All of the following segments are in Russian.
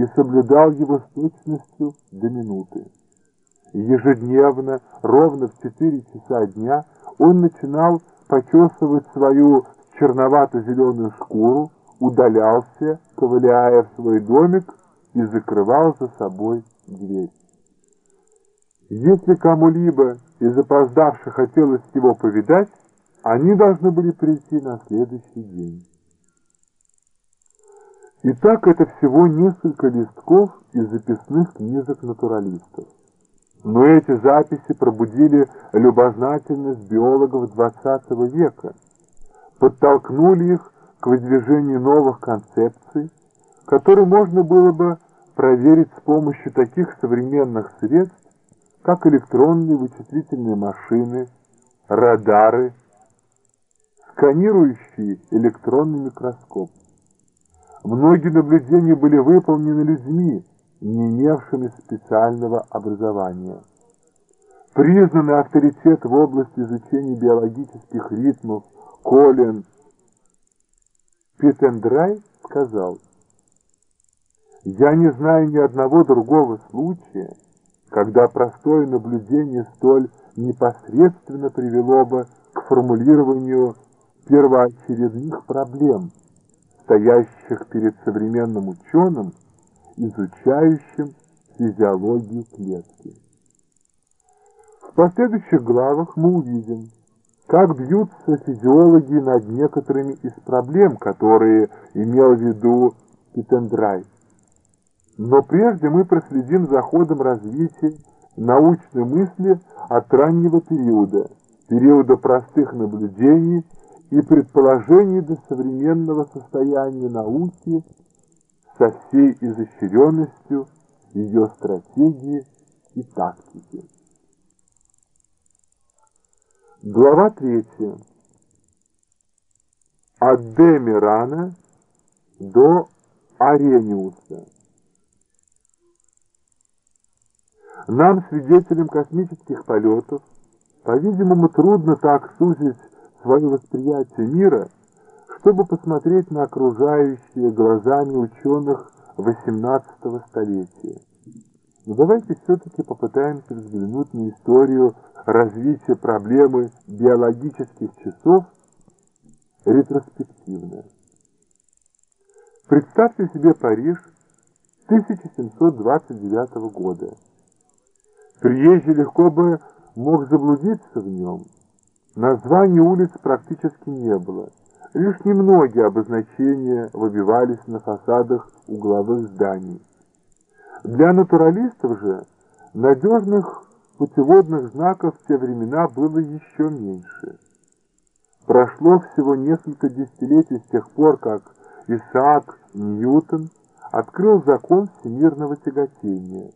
и соблюдал его с точностью до минуты. Ежедневно, ровно в четыре часа дня, он начинал почесывать свою черновато-зеленую шкуру, удалялся, ковыляя в свой домик и закрывал за собой дверь. Если кому-либо из опоздавших хотелось его повидать, они должны были прийти на следующий день. Итак, это всего несколько листков из записных книжек натуралистов. Но эти записи пробудили любознательность биологов XX века, подтолкнули их к выдвижению новых концепций, которые можно было бы проверить с помощью таких современных средств, как электронные вычислительные машины, радары, сканирующий электронный микроскоп. Многие наблюдения были выполнены людьми, не имевшими специального образования. Признанный авторитет в области изучения биологических ритмов Колин Питендрай сказал, «Я не знаю ни одного другого случая, когда простое наблюдение столь непосредственно привело бы к формулированию первоочередных проблем, стоящих перед современным ученым, изучающим физиологию клетки. В последующих главах мы увидим, как бьются физиологи над некоторыми из проблем, которые имел в виду Питендрай. Но прежде мы проследим за ходом развития научной мысли от раннего периода, периода простых наблюдений и предположений до современного состояния науки со всей изощренностью ее стратегии и тактики. Глава третья. От Демирана до Арениуса. Нам, свидетелям космических полетов, по-видимому, трудно так сузить свое восприятие мира, чтобы посмотреть на окружающие глазами ученых XVIII столетия. Но давайте все-таки попытаемся взглянуть на историю развития проблемы биологических часов ретроспективно. Представьте себе Париж 1729 года. Приезжий легко бы мог заблудиться в нем – Названий улиц практически не было. Лишь немногие обозначения выбивались на фасадах угловых зданий. Для натуралистов же надежных путеводных знаков в те времена было еще меньше. Прошло всего несколько десятилетий с тех пор, как Исаак Ньютон открыл закон всемирного тяготения,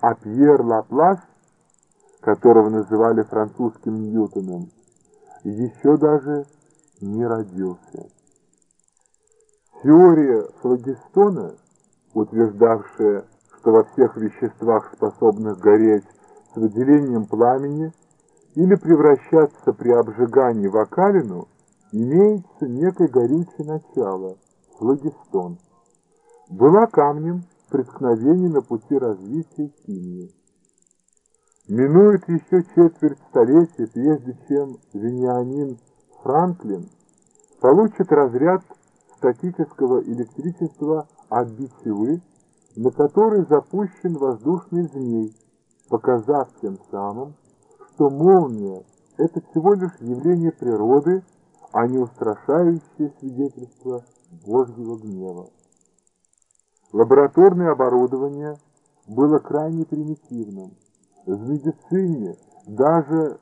а Пьер Лаплас, которого называли французским Ньютоном, еще даже не родился. Теория флагистона, утверждавшая, что во всех веществах, способных гореть с выделением пламени или превращаться при обжигании в окалину, имеется некое горючее начало – флагистон. Была камнем преткновения на пути развития химии. Минует еще четверть столетия, прежде чем Вениамин Франклин получит разряд статического электричества от битивы, на который запущен воздушный змей, показав тем самым, что молния – это всего лишь явление природы, а не устрашающее свидетельство Божьего гнева. Лабораторное оборудование было крайне примитивным – в медицине даже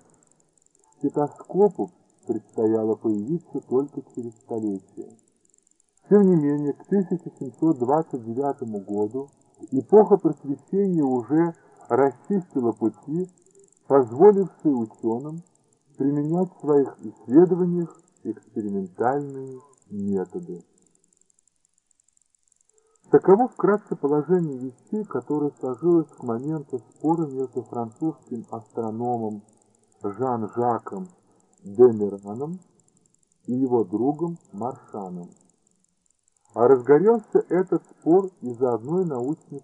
стетоскопу предстояло появиться только через столетие. Тем не менее, к 1729 году эпоха просвещения уже расчистила пути, позволившие ученым применять в своих исследованиях экспериментальные методы. Таково вкратце положение вещей, которое сложилось к моменту спора между французским астрономом А разгорелся этот спор из-за одной научной